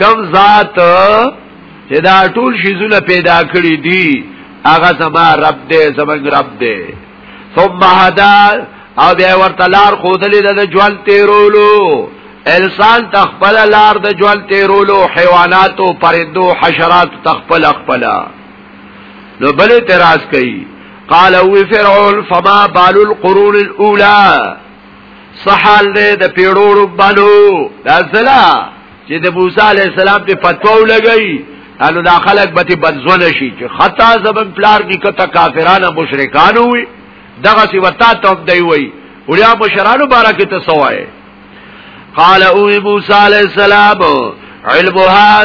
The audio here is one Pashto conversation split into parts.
کم ذات چې دا ټول شیزونه پیدا کړی دي هغه زما رب دې زمنګ رب دې ثم هدا او بیا ورته لار خودلې د ژوند تیرولو انسان تخپل لار د ژوند تیرولو حیوانات او پرندو حشرات تخپل خپل نو بل اعتراض کوي قال وفرعون فما بال القرون الاولى سحال دې د پیړوړو بالو دا زلا چې د موسی علی السلام په فتوا ولګی انو دا خلک به بدزونه شي چې خطا زبن پلار کی کته کافرانه مشرکان وي دغه سی وتا ته دی وي اوریا مشرانو بارا کې ته سوای قال او موسی علی السلام علمها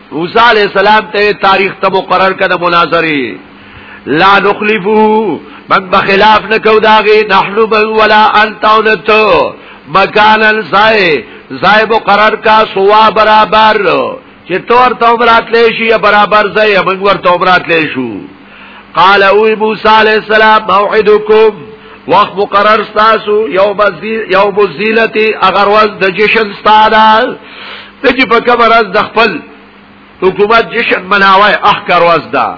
موسی علیہ السلام ته تاریخ ته مقرر کړه مناظره لا نخلفه من بخلاف نکو داغه نحنو من ولا انت ونتو مکان الزای زای مقرر کا سوا برابر چې تور تو برات لې شي برابر زای من ور تو برات لې شو قال او ابو صالح السلام موعدكم وقت مقرر ستاسو یو بزیل یو بزیلتی اگر وز د جشن ستادا ته چې په کبر از د خپل حکومت جشن مناوي احکر وز دا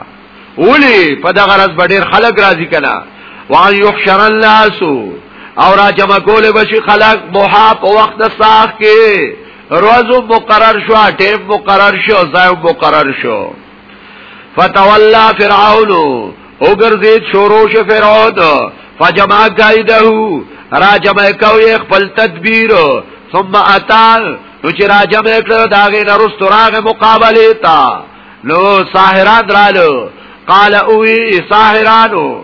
ولی په دغه راز ډیر خلک راضی کنا وان یحشر الناس او را جمع کول بشي خلق دوحا په وخت ساخ کې روزو مقرر شو ټیم مقرر شو ځای مقرر شو فتولى فرعون او ګرځید شروع ش فرعون فجمع قائده را جمع کوي خپل تدبیر ثم اتال نو چې را جمع کړو داغه نرست راغ مقابله تا نو ساحرات رالو قال اوی ساحرانو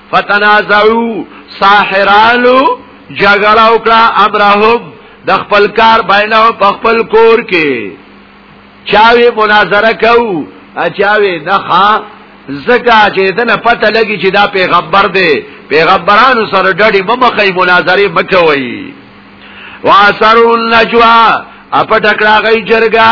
فتنازعو ساحرانو جګړه وکړه امرهم د خپل کار بینه په خپل کور کې چاوي مناظره کو اچاوي نه ښا زکا چې دنه پته لګي چې دا پیغمبر دی پیغمبرانو سره ډډي ممخې مناظره مکوي واسرون نجوا اپټکړه غي جرګه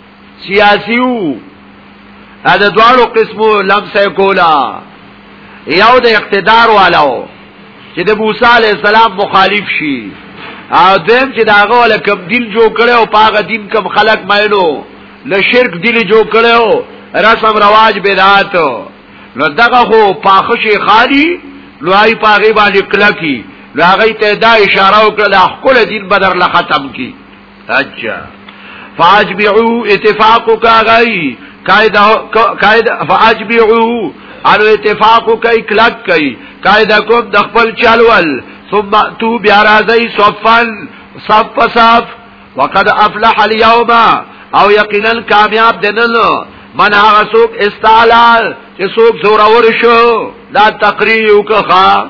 سیاسیو دا د دوارو قسمو لمس کولا یو د اقتدار والاو چې د موسی علی السلام مخالف شي او دیم چې داغه ول کم دین جو کړي او پاغه دین کم خلق مینو له شرک دین جو کړي او رسم رواج بدعات نو دغه خو پاخش خالی لوی پاغي باندې کلکی لوی ته دا اشاره وکړه د خپل دین بدر له ختم کی اچھا فاجبعو اتفاقو کا غی قاعده قاعده فاجبعو انو اتفاقو کا اکلک کئی قاعده کوم د خپل چلول ثم تو بیا راځي صفن صف په صف وقد افلح اليوم او یقینا کامیاب دنل من هغه څوک استعلال چې څوک زورور شو دا تقریر وکړه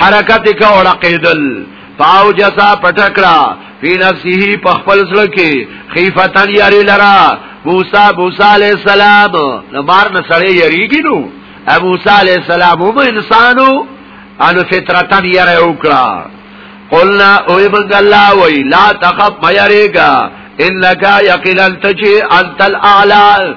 حرکت کا ورقیدل پاو جسا پټکړه فی نفسه په خپل سره کې خیفتن یری لرا موسی موسی علیہ السلام لمر نه سړی یریږي نو ابو موسی علیہ السلام هم انسانو انو فطرتن یری وکړه قلنا او بنگ الله وی لا تخف ميرګا انك يقينا تجي انت الاعلى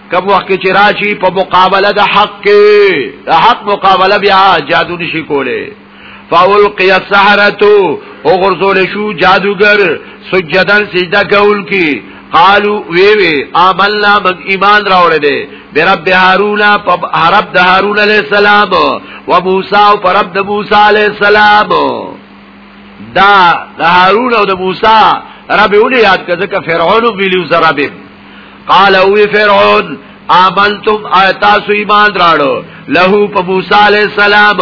کم وخت کې چې راشي په مقابله د حق کې د حق مقابله بیا جادو نشي کوله فاولقی السحرتو او غرزول شو جادوگر سجدن سجده کول کی قالو وی وی آمنا من ایمان راوڑه ده برب هارونا پب حرب ده هارون علیہ السلام و موسیٰ و پرب ده موسیٰ علیہ السلام دا ده هارون و ده موسیٰ رب اولی یاد که ذکر فرعون و بیلیو زرابیم قال او فرعون آمنتم آیتاسو ایمان راړو له په موسی علی السلام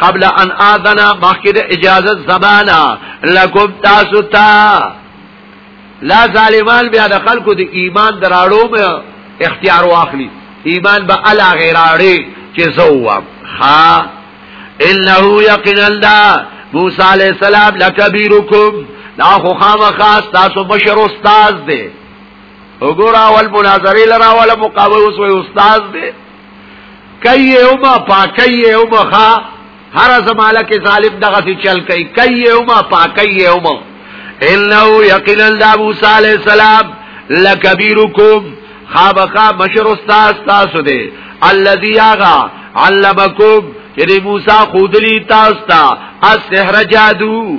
قبل ان اذن مخکد اجازه زمانہ لکم تاسو تا لا ظالمان بیا د خلکو د ایمان دراړو به اختیار واخلي ایمان به الا غیراړي چې زوام ها انه یقین الله موسی علی السلام لکبیرکم دا خو خامخا تاسو بشر استاد دی وګورا ول مناظره لرا ول مقابله اوس وي استاد دې کوي او ما پاکي او مخا هر زماله کې ظالم دغه څه چل کوي کوي او ما پاکي او ما انه یقینا ابو صالح السلام لکبیرکم خابقا مشر استاد تاسو دې الذي اغا علمکم چې موسی خودلی تاسو ته السحر جادو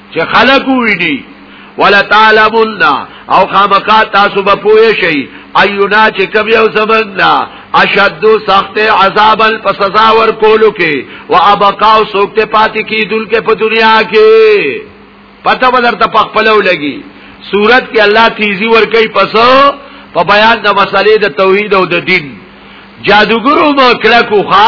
چې خلق ویني ولا تعلمون او خامقا تاسو به پوه شئ ایونا چې کوم یو زمنګ دا اشد سخت عذاب په سزا ور کولو کې وا ابقا او سوکت پاتې کی دل کې په دنیا کې پته ولرته پخپلو لګي صورت کې الله تیزی ور کوي پس په بیان د مسالې د توحید او د دین جادوګرو مو کړه کوخه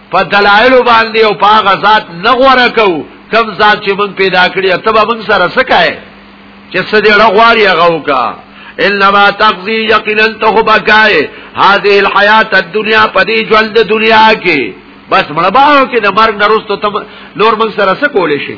په دلایل باندې او په غزاد نه غوړه کو کم ذات چې مونږ پیدا کړی ته به مونږ سره سکای چې سدې رغواري غوکا انما تقضي یقینا تخبکای هذه الحیات الدنیا پدې ژوند دنیا کې بس مړباو کې د مرګ نرستو تم نور مونږ سره سکول شي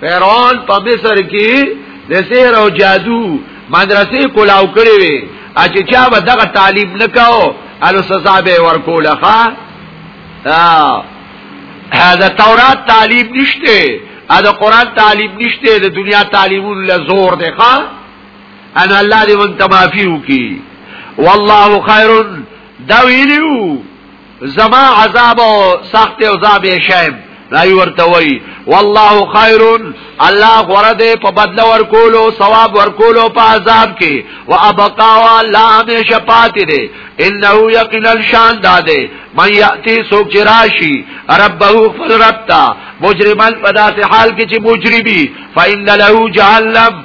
فرعون په مصر کې د سحر او جادو مدرسې کولاو کړې وي چې چا به دغه تعلیم نکاو الو سزا به ورکوله ښا دا تورات تعلیم نشته دا قران تعلیم نشته د دنیا تعلیمون له زور دی ښا انا الله دې مونږ تمافي وکي والله خير دا ویلو زما عذاب او سخت او عذاب شیم راوی ورته وای والله خیر الله غره دې په بدل ورکولو ثواب ورکولو په عذاب کې وا ابقا لا همیشه پاتې دې انه یقینا شان داده من یاتی سوک چراشی ربه خپل رب تا مجرمان پداس حال کې چې مجرمی فإن له جهنم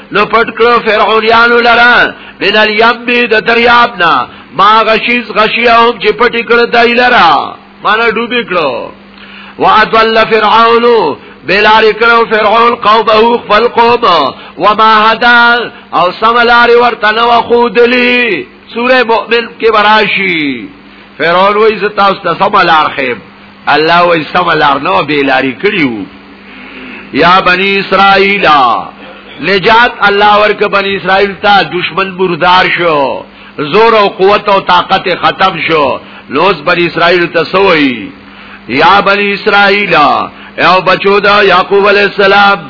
نو پټ کړو فرعونانو لرا من الیم د دریاب نه ما غشیز غشیهم چې پټ کړو دای لرا مانا ډوبې کړو وادل فرعون بلار کړو فرعون قومه خپل قوم وما هدا او سملار ورته نو خودلی سوره مؤمن کې براشي فرعون وای ز تاسو ته سم لار خیم الله وای سم لار نو به لاری کړیو یا بنی اسرائیل نجات الله ورک بنی اسرائیل ته دشمن بردار شو زور او قوت او طاقت ختم شو لوز بنی اسرائیل ته سوئی یا بنی اسرائیل او بچو دا یعقوب علیہ السلام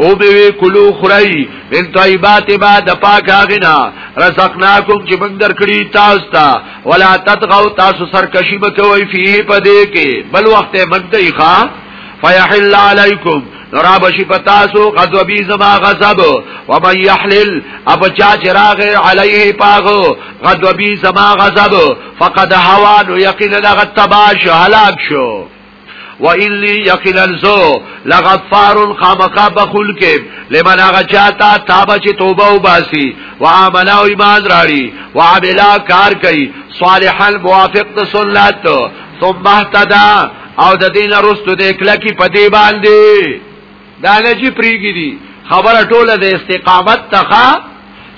او به وی کلو خړی من طیبات ما د پاک اغنا رزقناکم چې موږ درکړي تاسو ته ولا تطغوا تاسو سرکشی بکوي فيه پدې کې بل وخت موږ دی ښا فیحل علیکم نورا بشی پتاسو غضبی زما غضب ومن یحلل اب چا چراغ علیه پاغو غضبی زما غضب فقد هوا نو یقین لغت تباش حلاک شو وإني يقينا زو لغفار خامخا بخل کې لمن هغه چاته تابه چې توبه وباسي وعمل او ایمان راړي وعمل کار کوي صالحا موافق د سنت ثم اهتدى او د دین رستو د کلکی په دی باندې دا نه چې پریګی دي خبره ټوله د استقامت تخا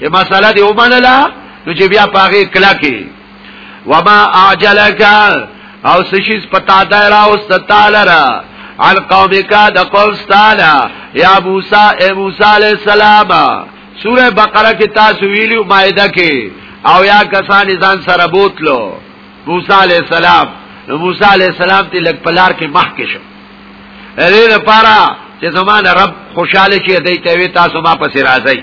چې مسله دی ومنله نو چې بیا پاغه کلکی وما اعجلک او سشیز پتا دایرا استطالرا عن قومکا دا قوم ستالا یا موسیٰ اے موسیٰ علیہ السلام سورہ بقرہ کی تاسو ویلیو مائدہ کی او یا کسان ازان سر بوتلو موسیٰ علیہ السلام نو موسیٰ علیہ السلام تی لگ پلار کی مح کشو دې لپاره چې زمانه رب خوشاله شي دې ته وي تاسو ما پسې راځي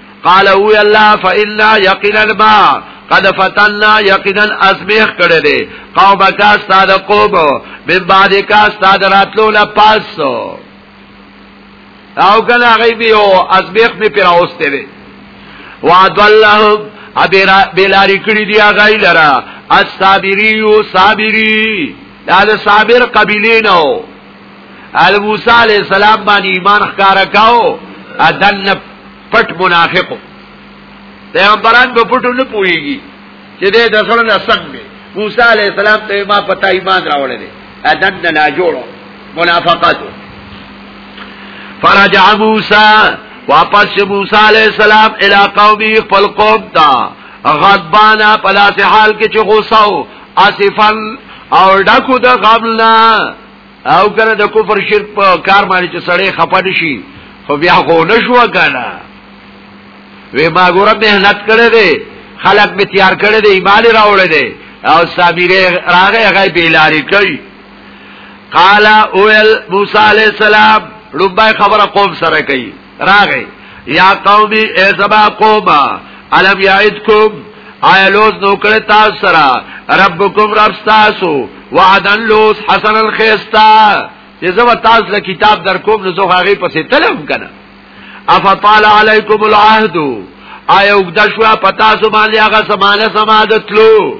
قال او الله فإنا يقينا ما قد فتننا یقینا ازمیخ کړه دې قوم کا استاد قوم من بعد کا استاد راتلو لا پاس او کله غي بیو ازمیخ می پر اوسته دې وعد الله ابرا بلاری کړی دی هغه لرا الصابری او صابری دا صابر قبیلینو ال موسی علی السلام باندې ایمان ښکارا کاو ادن پټ منافقو پیغمبران په پټو نه پويږي چې دې د سره نه سم دی موسی علی السلام ته ما پتا ایمان راوړل دي ادن لا جوړو منافقت فرجع موسی واپس موسی علی السلام الی قومه خپل قوم ته غضبانا پلاس حال کې چې غوسه او اسفن او ډکو د غمنا او کنه د کفر شرک په کار باندې چې سړی خپډ شي خو بیا خو نشو کنه وې ما ګور مهنت کړې دي خلق به تیار کړې دي ایمان راوړې دي او صابره راغې هغه بیلاری کوي قال اول موسی علیہ السلام ربای خبره قوم سره کوي راغی یا قومی ایزبا قوما علم یعیدکم آیا لوز نوکر تاس سرا ربکم رب ستاسو وعدن لوز حسن الخیستا چې زو تاس له کتاب در کوم نو زه هغه پسې تلم کنه افطال علیکم العهد آیا وګدا شو پتا سو باندې هغه سمانه سمادتلو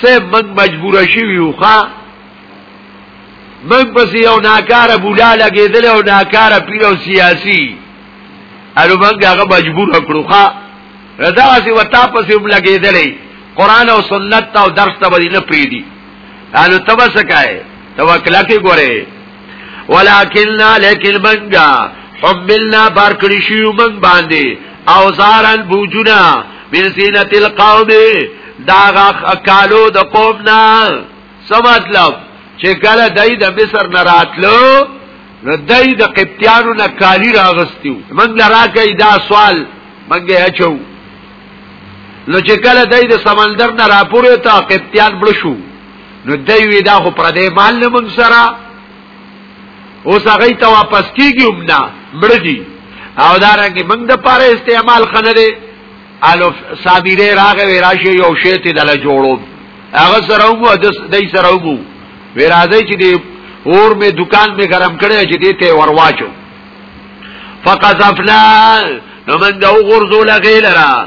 سه من مجبور شوی یو ښا من پس یو ناکاره بولا لګیدل او ناکاره پیر او سیاسی الو موږ هغه مجبور کړو ښا رضا سی وتا پس هم لګیدل قران او سنت او درس ته باندې نه پریدي الو تبسکای توکل کې ګوره ولکننا لیکن منګه حملنا بار کړی شو من باندې او زارن بوجنا من زینت القوم داغا کالو د قوم نه څه مطلب چې کله دای د مصر نه راتلو نو دای د قبطیانو نه کالی راغستیو من لراکې دا سوال منګه اچو نو چې کله دای د سمندر نه راپورې ته قبطیان بلشو نو دوی وی دا خو پر دې مال نه مون سره اوس هغه ته واپس کیږي هم نه مړ دي او دا رنګ موږ د پاره استعمال خنه دي الو صابره راغه وراشي یو شی ته دل جوړو هغه سره وو د دې سره وو ورازي چې دی اور می دکان می گرم کړی چې دې ته ورواچو فقذفنا نو من دا وګرځول غیلرا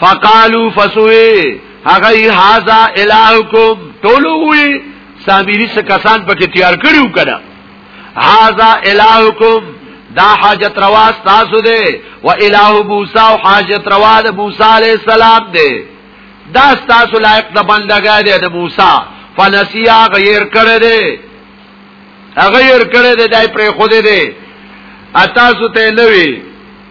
فقالو فسوی هغه هاذا الهکم ټولوی سامری څخه کسان پکې تیار کړیو کړه هاذا الهکم دا حاجت روا تاسو دی و اله موسی او حاجت روا د موسی علی السلام دی دا تاسو لایق د بندګا دی د موسی فنسیا غیر کړی دی غیر کړی دی دای پر خود دی اتاسو ته نوی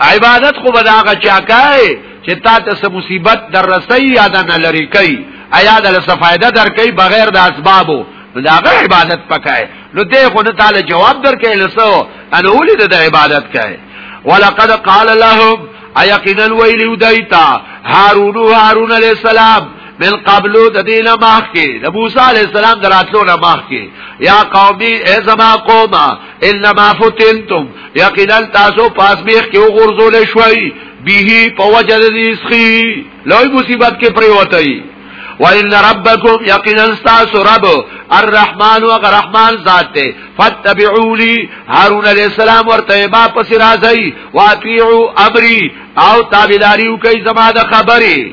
عبادت خو بداغه چا کوي چې تا ته سم مصیبت در رسي یا د نه لری کوي ایا د لسه فائدہ در کوي بغیر د اسبابو داغه عبادت پکای نو دې خو نه تعالی جواب در کوي لسو ان اولید د عبادت کوي ولقد قال لهم ايقنا ويل ودايتا هارون هارون عليه السلام من قبلو د دینه ماخ کې د موسی علی السلام دراتلو نه ماخ کې یا قومي ای زما قومه انما فتنتم یقینا تاسو پاس بیخ کې وګرځول شوي به په وجه د اسخي لوی مصیبت کې پریوتای وان ربکم یقینا تاسو رب الرحمن و الرحمن ذات ته فتبعوني هارون علی السلام ورته با پس راځي واطيعوا امري او تابعداري کوي زما د خبره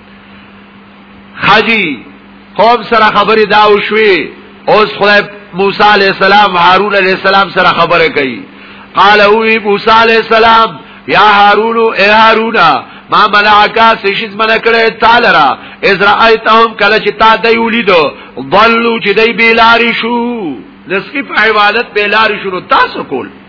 حاجی قوم سره خبرې دا وشوي اوس خدای موسی علی السلام هارون علی السلام سره خبره کوي قال او موسی علی السلام یا هارون اے هارون ما منعکا سشیز من کړه تعالی را از رایتهم کله چې تا دی ولیدو ضلوا چې دی بیلاری شو د سکیپ عبادت بیلاری شو تاسو کول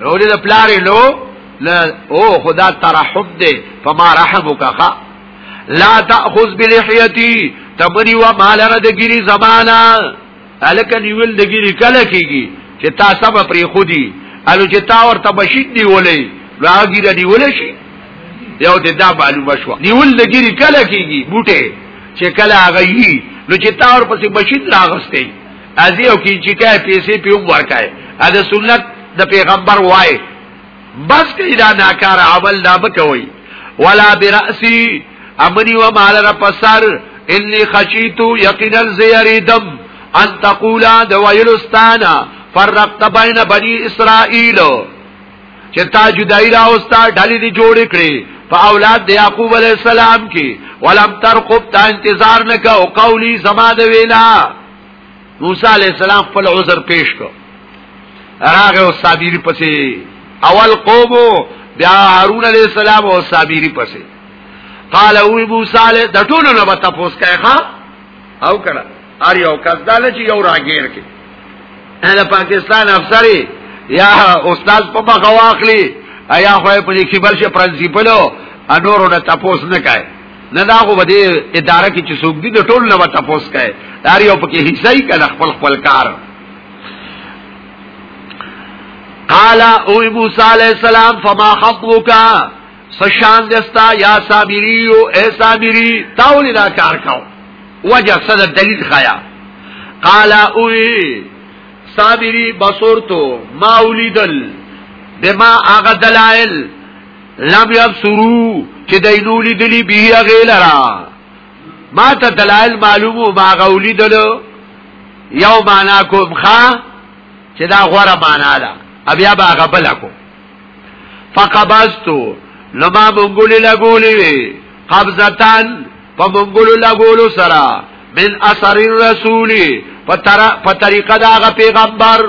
رولی دا پلاری لو او خدا ترحم دے فما رحمو کا خوا لا تأخذ بلحیتی تمنی و مالر دگیری زمانا الکه نیول دګری کله کیږي چې تا سب پرې خودي الو چې تا ورته بشید نیولې راګی را نیولې شي یو دې دا معلومه شو نیول دګری کله کیږي بوټه چې کله هغه یي نو چې تا ور پسې بشید راغستې ازي او کینچی کای پیسې پیوم ورکای ا د سنت د پیغمبر وای بس کای دا ناکار عمل دا بکوي ولا براسی امنی و مال را پسر انی خشیتو یقینا زیریدم ان تقولا د ویلستانا فرقت بین بنی اسرائیل چې تا جدای را اوستا ډلې دی جوړ کړي په اولاد د یعقوب علی السلام کې ولم ترقب تا انتظار نکاو قولی زما د ویلا موسی علی السلام خپل عذر پیش کو راغه او صابری پسې اول قوم بیا هارون علی السلام او صابری پسې قال او موسی علی د ټولو نه به تاسو کوي ها او کړه ار یو کس داله چې یو راګیر کې اهل پاکستان افسری یا استاد په بغواخلی ایا خو په دې کې برشه پرنسپلو انورو نه تاسو نه کوي نه دا خو به دې اداره کې چې څوک دي د ټول نه وته پوس کوي دا یو پکې حصہ یې کړه خپل خپل کار قال او موسی علیہ السلام فما خطبك سشان دستا یا صابری او اے صابری تاول دا کار کاو وجه صدر دلیل خیا قال او صابری بصورتو ما اولیدل بما اغدلائل لم یبصرو چې دینو لیدلی به هغه لرا ما ته دلایل معلومو ما غولی دلو یو معنا کوم ښا چې دا غوړه معنا ده بیا با غبل کو فقبستو لما منګولې لګولې وي قبضتان په منګولو لګولو سره من اثر الرسول په طریقه دا غ پیغمبر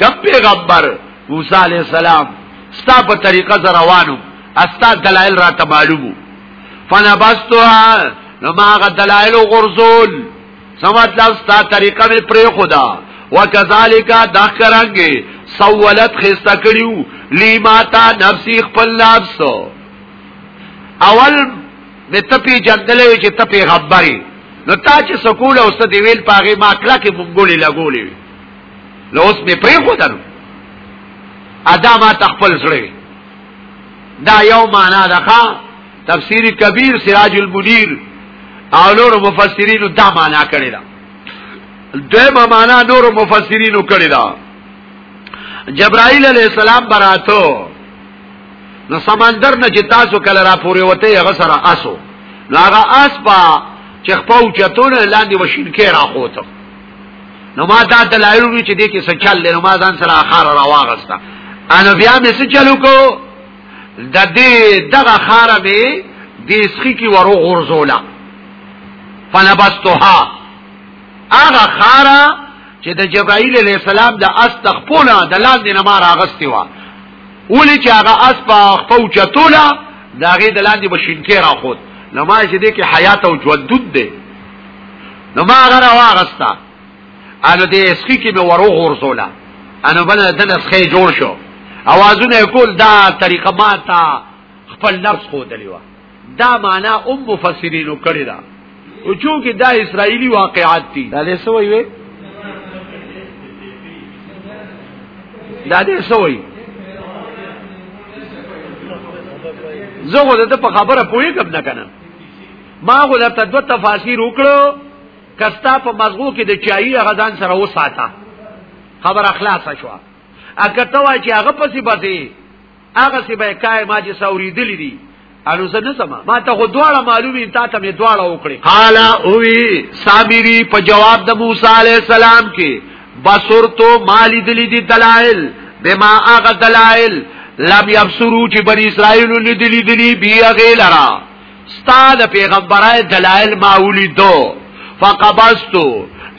کم پیغمبر موسی علی السلام ستا په طریقه ز روانو استا دلایل را ته معلومو فنبستها نو ما غ دلایل غرزول سمات لا ستا طریقه می پری خدا وکذالک دخرنګي سوالت خسته کړیو لیماتا نفسی خپل نفس اول می تپی جندلې چې تپی غبري نو تا چې سکول او ست دی ویل پاغه ما کړه کې مونږولې لګولې نو اوس می پرې خو درو ادا ما تخپل سره دا یو معنا ده تفسیر کبیر سراج المنیر او نور مفسرین دا معنا کړی دا دویمه معنا نور مفسرین کړی دا جبرائیل علیہ السلام براتو نو سمندر نه چې تاسو کله را پورې وته هغه سره اسو نو هغه اس په چې خپل چتون لاندې وشین کې را خوته نو ما دا دلایل وی چې دې کې سچل له ما ځان سره اخر راواغستا انا بیا مې سچلو کو د دې دغه خاره به دې سخی کې ورو غرزولا فنبستها هغه خاره چې د جبرائیل علیہ السلام د استغفولا د لاندې نه ما راغستی و ولې چې هغه اس په خپل چتولا داغه د لاندې بشینکې راخوت نماز دې کې حیات او ژوندود دی نو ما غره واغستا انو دې اسخي کې به ورو غورځولا انو بل د اسخي جوړ شو اوازونه کول دا طریقه ما تا خپل نفس خو دلیوا دا معنا ام مفسرینو کړی دا او چونکی دا اسرایلی واقعات دي دا دې سوې وي دا دې سوې زه غو د په خبره پوهیږم نه کنه ما غو درته دو تفاسیر وکړو کستا په مزغو کې د چایي هغه ځان سره وساته خبر اخلاص شو اګه ته وای چې هغه پسې بځي هغه سی به کای ما چې سوریدلې دي انو زه نه سما ما ته خو دواړه معلومي تا ته می دواړه وکړي قال اوي صابری په جواب د موسی عليه السلام کې بصرتو مالی دلی دی دلائل بما اغا دلائل لم یبصرو چې بنی اسرائیل لدلی دلی بیا غیلرا ستا د پیغمبرای دلایل ما ولیدو فقبستو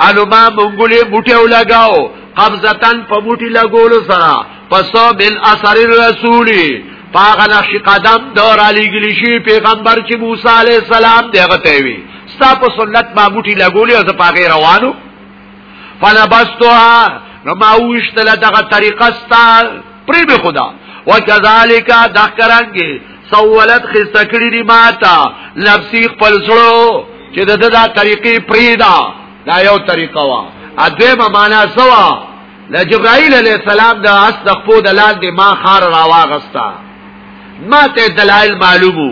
انو ما منګولې بوټي ولګاو قبضتن په بوټي لګول سره پسو بل اثر رسولي پاغه نقش قدم دور علی گلی شی پیغمبر چې موسی علی السلام دغه ته وی ستا په سنت ما بوټي لګولې او پاغه روانو فنبستوها نو ما وشتله دغه طریقه ستا پری به خدا وکذالک دخرنګي سوالت خسته کړی دی ماتا نفسي خپل سره چې د دغه طریقې پریدا دا یو طریقه وا اځمه معنا سوا د جبرائیل علی السلام د اس د خپو د لاندې ما خار راواغستا ما ته دلایل معلومو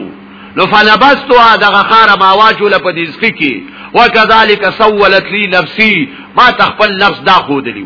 نو فنبستو دغه خار ما واچو لپاره د اسکی کی وکذالک سوالت لی نفسي ما تخپل نفس دا خو دلیو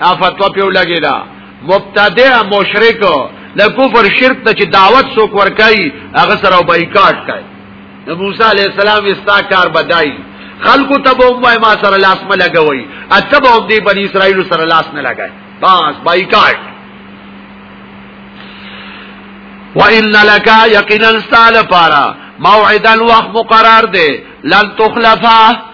دا فتوا پیو لګی دا مبتدع مشرک له کفر شرک ته چې دعوت سو کور کوي هغه سره بایکاټ کوي د موسی علی السلام استا کار بدای خلکو ته به وای ما سره لاس نه لګوي اته به دې بنی اسرائیل سره لاس نه لګای بس بایکاټ وان لك یقینا استال پارا موعدا وخت مقرر دی لن تخلفه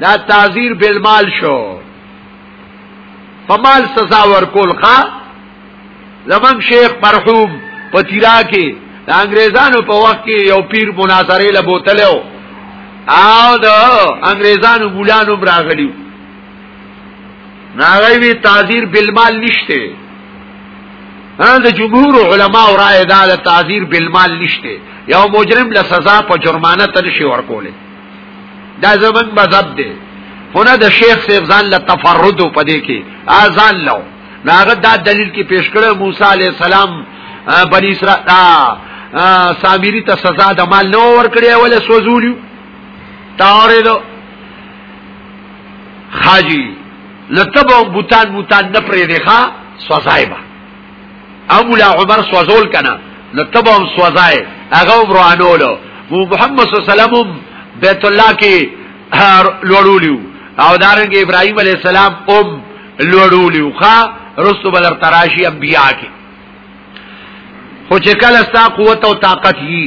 دا تعذیر بالمال شو په مال سزا ورکول ښا زمون شیخ مرحوم په تیرا کې د انګريزانو په وخت کې یو پیر مناظره له بوتلو او د انګريزانو ګولانو راغلی ناغی وی تعذیر بالمال نشته ان د جمهور علما او رائے دا د تعذیر بالمال نشته یو مجرم له سزا په جرمانه تل شي ورکوله دا زمنګ مذهب دی هونه د شیخ صاحب ځان له تفرد په دې کې اذان لو ناغه دا دلیل کې پیش کړو موسی علی السلام بنی اسرائیل سامری ته سزا د مال نو ور کړی ولا سوزولیو تاورید خاجی لتبو بوتان بوتان نه پرې دی ښا سزای به او مولا عمر سوزول کنه نو تبهم سوزای هغه ورانولو مو محمد صلی الله علیه وسلم بیت الله کې لوړولیو او دارنګ ابراهيم عليه السلام ام لوړولیو ښا رسو بلر تراشی انبیاء کې خو چې کله ستا قوت او طاقت یي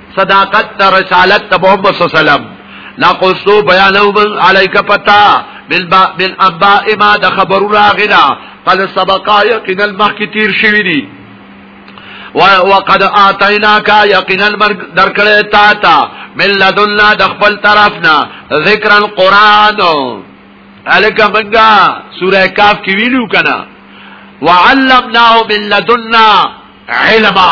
صداقت ته رسالت ته محمد صلی الله علیه وسلم لا قصو بیانو من علیک پتا من با من ابا اما د خبر راغلا قد سبقا یقینا مخ کی تیر شوی دی وقد آتیناک یقینا درکړی تا تا من لدنا د خپل طرفنا ذکر القران الک منګه سوره کاف کی ویلو کنا وعلمناه من لدنا علما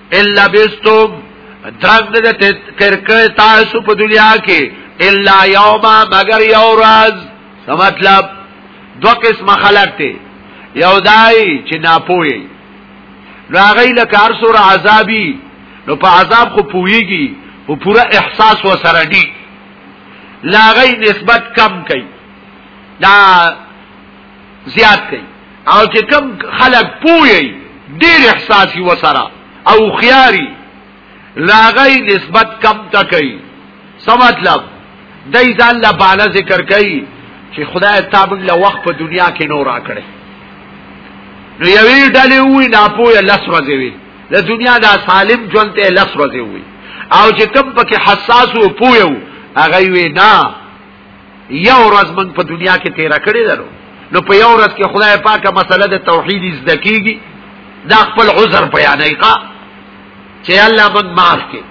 الا بستوب درک دې ته کرکه تاسو په دنیا کې الا یوما مگر یو راز څه مطلب دو قسم خلق ته یو دای چې ناپوهي نو هغه لکه هر سور عذابي نو په عذاب خو پويږي او پورا احساس و سره دي لاغی نسبت کم کوي دا زیات کړي او چې کم خلک پوي ډیر احساسي وسره او خياري لاغي نسبت کم تا کوي سم مطلب دای ځان لا بالا ذکر کوي چې خدای تاب له وخت په دنیا کې نور راکړي نو یوې ډلې وي نه پوي لس ورځې وي د دنیا دا سالم ژوند ته لس ورځې وي او چې کم پکې حساس او پوي هغه وي نه یو ورځ موږ په دنیا کې تیر کړی درو نو په یو ورځ کې خدای پاکه مسله د توحید زده کیږي دا خپل عذر بیانای کا چې الله موږ معاف کړي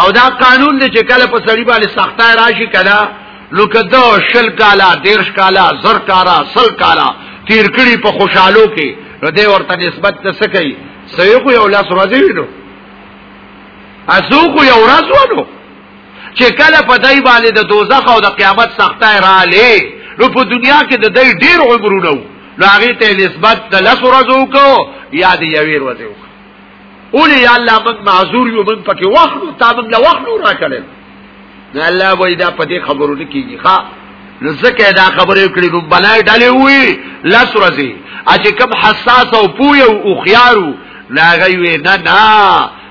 او دا قانون دی چې کله په سړی باندې سختای راشي کله نو کده شل کالا دیرش کالا زر کالا سل کالا تیر کړي په خوشحالو کې نو دې ورته نسبت ته سکی سې خو یو لاس راځي نو اسو خو یو راځو نو چې کله په دای باندې د دوزخ او د قیامت سختای را لې نو په دنیا کې د دې ډیر عمرونه وو نو هغه ته نسبت د لس ورځو کو یا د یوې ورځې وو اولی یا الله من معذور یو من پکې واخلو تا من له واخلو را کړل نو الله وای دا په دې خبرو نه کیږي ښا نو زکه دا خبرې کړې نو بلای ډلې وې لس ورځې چې کوم حساس او پوی او خيارو لا غوي نه نه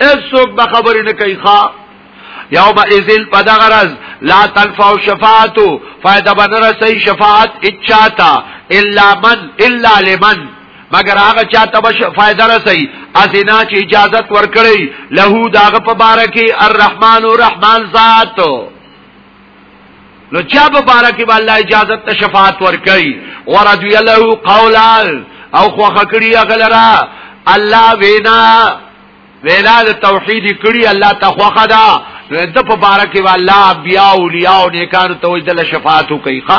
ایسوک با خبری نکی خواه یو با ازل پا دغرز لا تنفع شفاعتو فائدہ بنرسی شفاعت اچاتا الا من الا لمن مگر هغه چاته به فائدہ رسي ازنا چې اجازت ورکړي له داغه په بارکه الرحمن الرحمن ذات نو چا په بارا کې الله اجازه ته شفاعت ورکړي ورضی له قولا او خو خکړی غلرا الله وینا وینا د توحید کړي الله تخوخه دا د په بارا کې الله بیا اولیاء او نیکانو ته وجدل شفاعت کوي ښا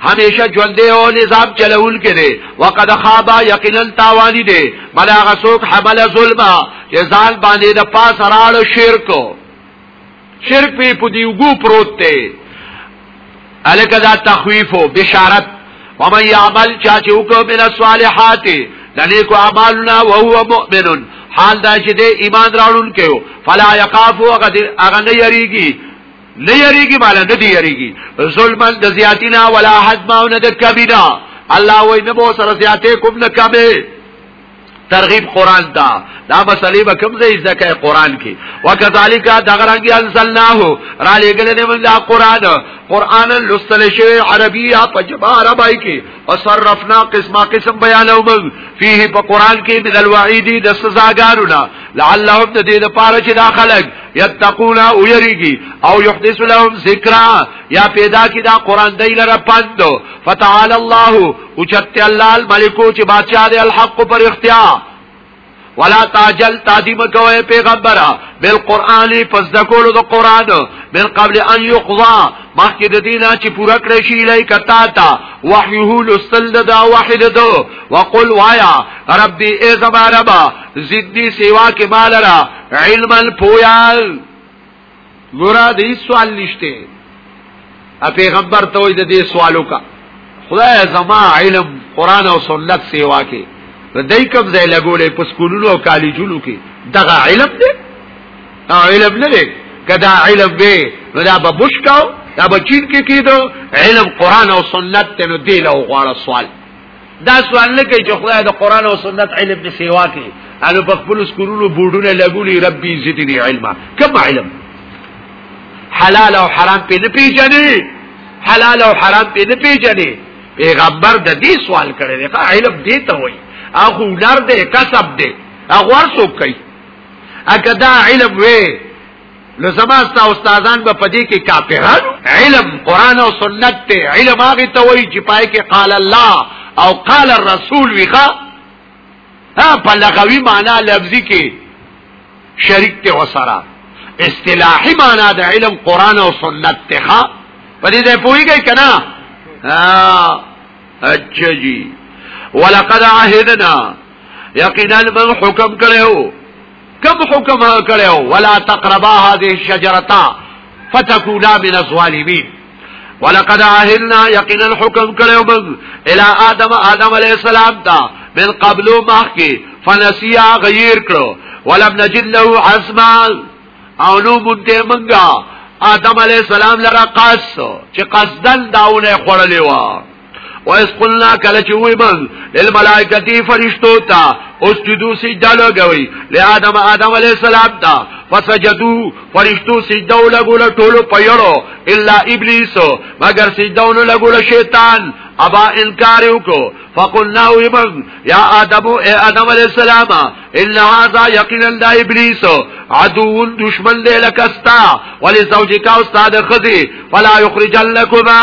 همیشه ژوند دی او نظام چلول کړي وقد خابا یقینا تاوانی دی بلا غسوک حمل ظلما چې ځان باندې د پاس راړ شرک شرک په پدیوګو پروت دی الکه دا تخویف او بشارت ومن يعمل چا چې وکړو من الصالحات د نیکو اعمالنا او هو مؤمن حال دا چې د ایمان راړون کيو فلا يخافو هغه نه یریږي نه یریږي مال نه دی یریږي ظلمن د زیاتینا ولا حد ما نه د کبینا الله وای نه بو سره زیاتې کوم نه کمه ترغیب قران دا دا مسلې به کوم ځای ځکه قران کې وکذالک دا غرانګي انزلناه را لګل نه موږ قران قران لوستل شوی عربي یا پجبار بای کې وصرفنا قسمه قسم بیانو من فيه په قران کې من الوعید د سزاګانونه لعلهم د دې لپاره چې دا خلک یتقون او یریږي او یحدث لهم ذکرا یا پیدا کی دا قران دی لره پند فتعال الله او چت الله الملک چې بادشاہ دی الحق پر اختیار ولا تعجل تعدیم کوي پیغمبره بالقران پس د کولو د قران من قبل ان يقضى مخکې د دینه چې پوره کړی شي لای کتا تا وحیه لسل د واحد دو وقل وایا ربي ای زما ربا زدنی سیوا کې مال را علما پویا ګورا دې سوال نشته ا پیغمبر ته وې دې سوالو کا خدای زما علم قران او سنت سیوا کې دای کوم ځای لګولې په سکولونو او کالجونو کې دغه علم دې او علم نه دې کدا علم به دا به مشکاو دا به چین کې کېدو علم قران او سنت ته نو دی له غواړه سوال دا سوال نه کوي چې خدای د قران او سنت علم نه سیوا کوي الو په خپل سکولونو بورډونه لګولي ربي زدني علما کوم علم حلال او حرام په نه پیژنې حلال او حرام په نه پیژنې پیغمبر د دې سوال کړی دی علم دې ته وایي هغه ولر دې کسب دې هغه ورسو کوي اګه دا علم وې نو زما ستا استادان به پدې کې کافران علم قران او سنت ته علم هغه ته وایي چې پای کې قال الله او قال الرسول ویخه ها په لغوي معنا لفظي کې شریک ته وسره اصطلاحي معنا د علم قران او سنت ته پدې ته پوهیږي کنه ها اچھا جی ولقد عهدنا یقینا من حکم کړو کم حکم کړي ولا تقربا هذه الشجرتا فتكونا من الظالمين ولقد عهدنا يقين الحكم کړي ومن الى ادم ادم عليه السلام تا من قبل ما کې فنسيا غير کړو ولم نجد له عزما او نو مونته منګه آدم علی السلام لره قص چې قصدن داونه خړلې و وایس قلنا کله چې وې من للملائکتی فرشتو ته اوس چې دوی سجده لګوي له آدم آدم علی السلام ته فسجدو فرشتو سجده لګول ټولو پيړو الا ابلیس مگر سجده نه لګول شیطان ابا انکار وکړو فقلنا وبن یا آدم اے آدم علیہ السلام ان هذا یقینا لا ابلیس عدو دشمن دې لکستا ولزوجک استاد خذی فلا یخرجنکما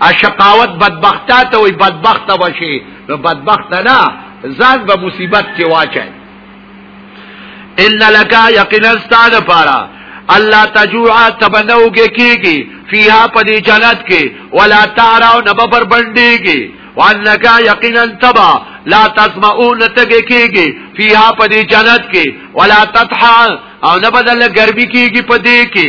اشقاوت بدبختا ته وي بدبخت بشي نو بدبخت نه ځان به مصیبت کې واچي ان لك يقين استاد پارا الله تجوع تبنوګه کیږي فيها پدې جنت کې ولا تعرا او نب پر بنديږي وانك يقينا تبا لا تسمعون تګه کیږي فيها پدې جنت کې ولا تطحا او نب دل ګربي کیږي پدې کې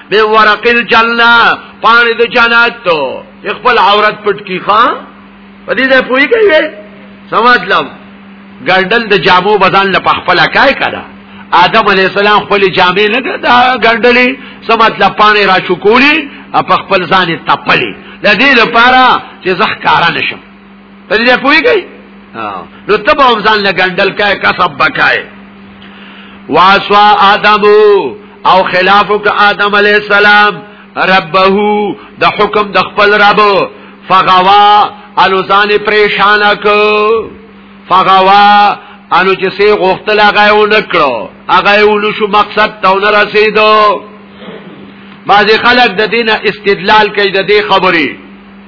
به ورق الجنه پانی د جنت تو خپل عورت پټ کی خان په دې ځای پوي کوي سماتلم ګردل د جامو بدن له خپل کای کړه آدم علی السلام خپل جامې نه دا ګردلې سماتلم پانی را شکولې په خپل ځان تپلې د دې لپاره چې زخ کارا نشم په دې پويږي نو ته به ځان لګندل کای کسب بکای واسوا ادم او خلاف ک ادم علی السلام ربه د حکم د خپل رب فغوا الوزان پریشان ک فغوا انو چې سي غختل هغه و نکړو هغه و نو شو مقصد ته نه رسیدو بعضی خلک د دینه استدلال کوي د دې خبرې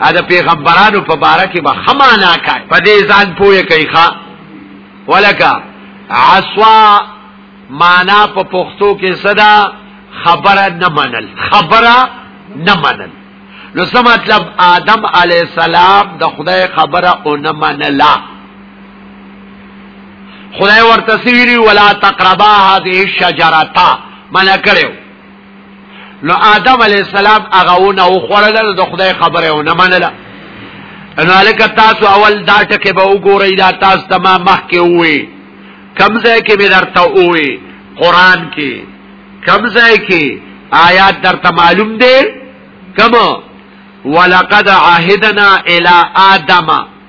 ا د پیغمبرانو په باره کې به خمانه کوي په دې ځان پوهه کوي ښا ولکه عصوا معنا په پښتو کې صدا خبره نه منل خبره نه منل نو څه مطلب آدم علی السلام د خدای خبره او نه منلا خدای ورته سیری ولا تقربا هذه الشجره منع کړو نو آدم علی السلام هغه ونه او خورل د خدای خبره او نه منله نو الک تاسو اول دا ټکه به وګورئ دا تاسو تمام مخ کې وې کمزه کې به درته وې قران کې کمزه کې آیات درته معلوم دی کما ولقد عهدنا الى آدم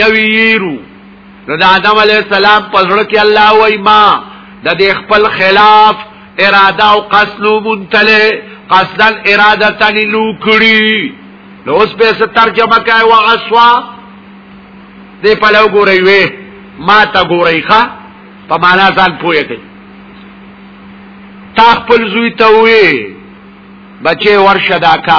یو یرو نو د آدم علی السلام په ځړ کې الله وای ما د دې خپل خلاف اراده او قصد مونتله قصدن اراده تنی لو کړی نو اوس به ست ترجمه کوي وا اسوا دې په لو ګورې وې ما ته ګورې ښا په معنا ځان پوهې دې تا خپل زوی ته وې بچي ورشه دا کا